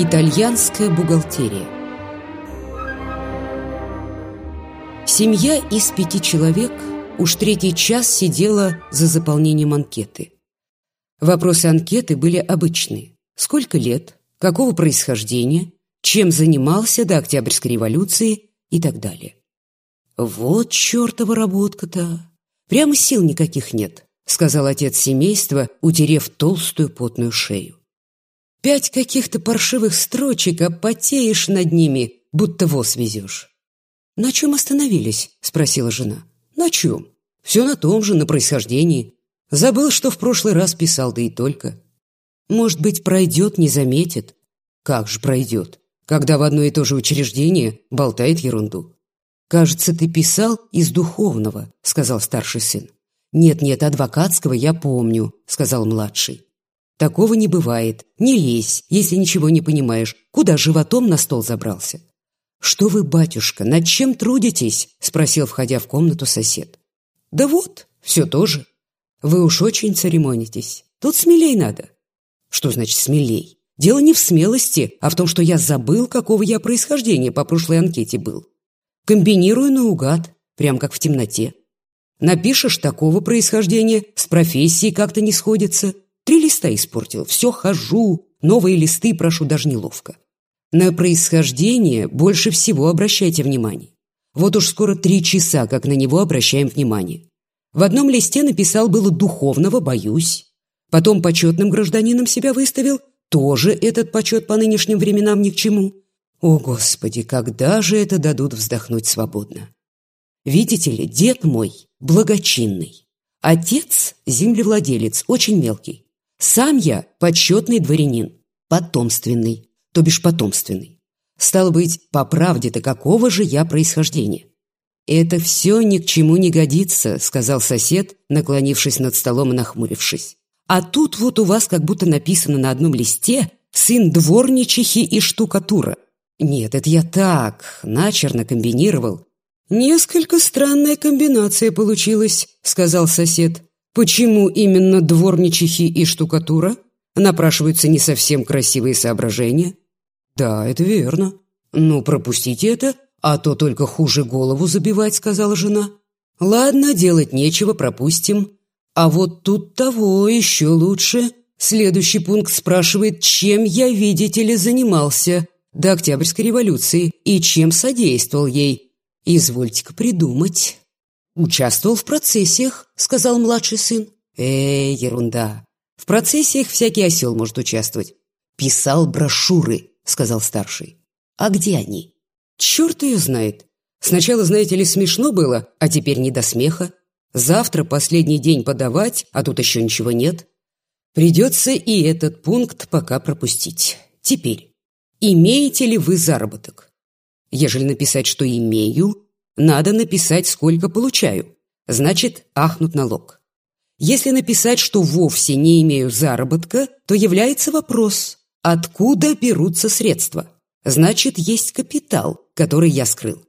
Итальянская бухгалтерия Семья из пяти человек уж третий час сидела за заполнением анкеты. Вопросы анкеты были обычные. Сколько лет, какого происхождения, чем занимался до Октябрьской революции и так далее. «Вот чертова работка-то! Прямо сил никаких нет», — сказал отец семейства, утерев толстую потную шею. Пять каких-то паршивых строчек, а потеешь над ними, будто воз везешь. «На чем остановились?» — спросила жена. «На чем? Все на том же, на происхождении. Забыл, что в прошлый раз писал, да и только. Может быть, пройдет, не заметит. Как же пройдет, когда в одно и то же учреждение болтает ерунду? «Кажется, ты писал из духовного», — сказал старший сын. «Нет-нет, адвокатского я помню», — сказал младший. Такого не бывает. Не лезь, если ничего не понимаешь. Куда животом на стол забрался? «Что вы, батюшка, над чем трудитесь?» — спросил, входя в комнату сосед. «Да вот, все то же. Вы уж очень церемонитесь. Тут смелей надо». «Что значит смелей? Дело не в смелости, а в том, что я забыл, какого я происхождения по прошлой анкете был. Комбинирую наугад, прям как в темноте. Напишешь такого происхождения, с профессией как-то не сходится, Три листа испортил, все хожу, новые листы прошу даже неловко. На происхождение больше всего обращайте внимание. Вот уж скоро три часа, как на него обращаем внимание. В одном листе написал было «духовного боюсь». Потом почетным гражданином себя выставил. Тоже этот почет по нынешним временам ни к чему. О, Господи, когда же это дадут вздохнуть свободно? Видите ли, дед мой благочинный. Отец – землевладелец, очень мелкий. Сам я почетный дворянин, потомственный, то бишь потомственный. Стало быть, по правде-то какого же я происхождения? «Это все ни к чему не годится», — сказал сосед, наклонившись над столом и нахмурившись. «А тут вот у вас как будто написано на одном листе «Сын дворничихи и штукатура». Нет, это я так, начерно комбинировал. «Несколько странная комбинация получилась», — сказал сосед. Почему именно дворничихи и штукатура? Напрашиваются не совсем красивые соображения. Да, это верно. Ну, пропустите это, а то только хуже голову забивать, сказала жена. Ладно, делать нечего, пропустим. А вот тут того еще лучше. Следующий пункт спрашивает, чем я, видите ли, занимался до Октябрьской революции и чем содействовал ей. Извольте-ка придумать. «Участвовал в процессиях», — сказал младший сын. «Эй, ерунда. В процессиях всякий осел может участвовать». «Писал брошюры», — сказал старший. «А где они?» «Черт ее знает. Сначала, знаете ли, смешно было, а теперь не до смеха. Завтра последний день подавать, а тут еще ничего нет. Придется и этот пункт пока пропустить. Теперь, имеете ли вы заработок? Ежели написать, что имею, надо написать, сколько получаю. Значит, ахнут налог. Если написать, что вовсе не имею заработка, то является вопрос, откуда берутся средства. Значит, есть капитал, который я скрыл.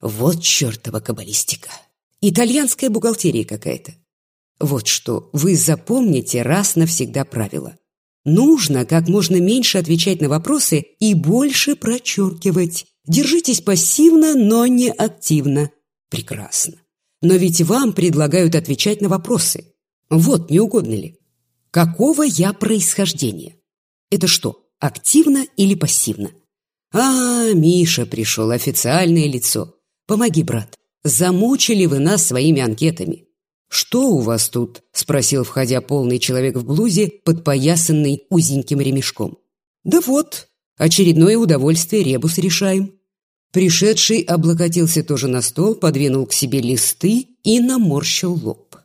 Вот чертова каббалистика. Итальянская бухгалтерия какая-то. Вот что, вы запомните раз навсегда правило. Нужно как можно меньше отвечать на вопросы и больше прочеркивать. Держитесь пассивно, но не активно. Прекрасно. Но ведь вам предлагают отвечать на вопросы. Вот, не угодно ли? Какого я происхождения? Это что, активно или пассивно? А, Миша пришел, официальное лицо. Помоги, брат. Замучили вы нас своими анкетами. «Что у вас тут?» – спросил, входя полный человек в блузе, подпоясанный узеньким ремешком. «Да вот, очередное удовольствие ребус решаем». Пришедший облокотился тоже на стол, подвинул к себе листы и наморщил лоб.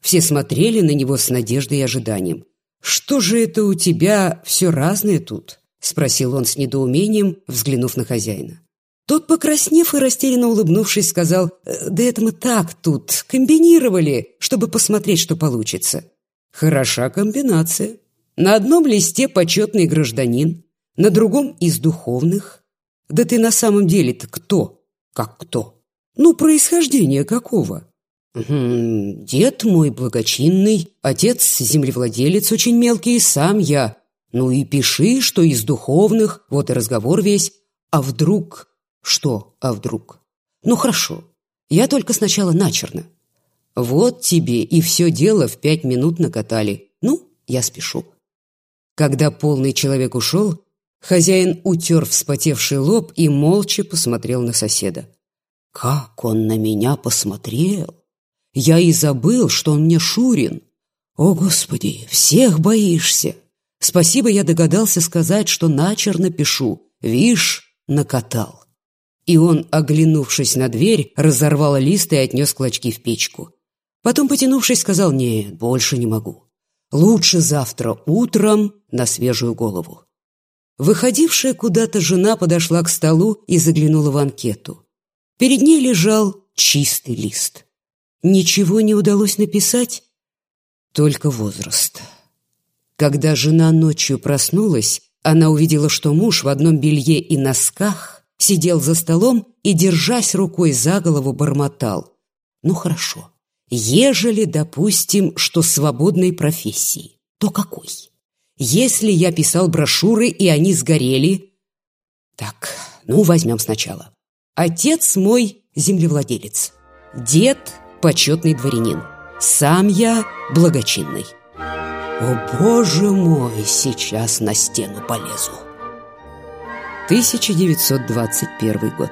Все смотрели на него с надеждой и ожиданием. «Что же это у тебя все разное тут?» – спросил он с недоумением, взглянув на хозяина. Тот, покраснев и растерянно улыбнувшись, сказал, «Э, «Да это мы так тут, комбинировали, чтобы посмотреть, что получится». Хороша комбинация. На одном листе почетный гражданин, на другом из духовных, да ты на самом деле-то кто? Как кто? Ну, происхождение какого? Дед мой благочинный, отец землевладелец очень мелкий, сам я. Ну и пиши, что из духовных, вот и разговор весь. А вдруг... Что, а вдруг? Ну хорошо, я только сначала начерно. Вот тебе и все дело в пять минут накатали. Ну, я спешу. Когда полный человек ушел, хозяин утер вспотевший лоб и молча посмотрел на соседа. Как он на меня посмотрел! Я и забыл, что он мне Шурин. О, Господи, всех боишься! Спасибо, я догадался сказать, что начерно пишу. Вишь, накатал. И он, оглянувшись на дверь, разорвал лист и отнес клочки в печку. Потом, потянувшись, сказал, нет, больше не могу. Лучше завтра утром на свежую голову. Выходившая куда-то жена подошла к столу и заглянула в анкету. Перед ней лежал чистый лист. Ничего не удалось написать, только возраст. Когда жена ночью проснулась, она увидела, что муж в одном белье и носках сидел за столом и, держась рукой за голову, бормотал. «Ну хорошо, ежели, допустим, что свободной профессии, то какой? Если я писал брошюры, и они сгорели... Так, ну, возьмем сначала. Отец мой землевладелец, дед почетный дворянин, сам я благочинный». О, боже мой, сейчас на стену полезу. 1921 год.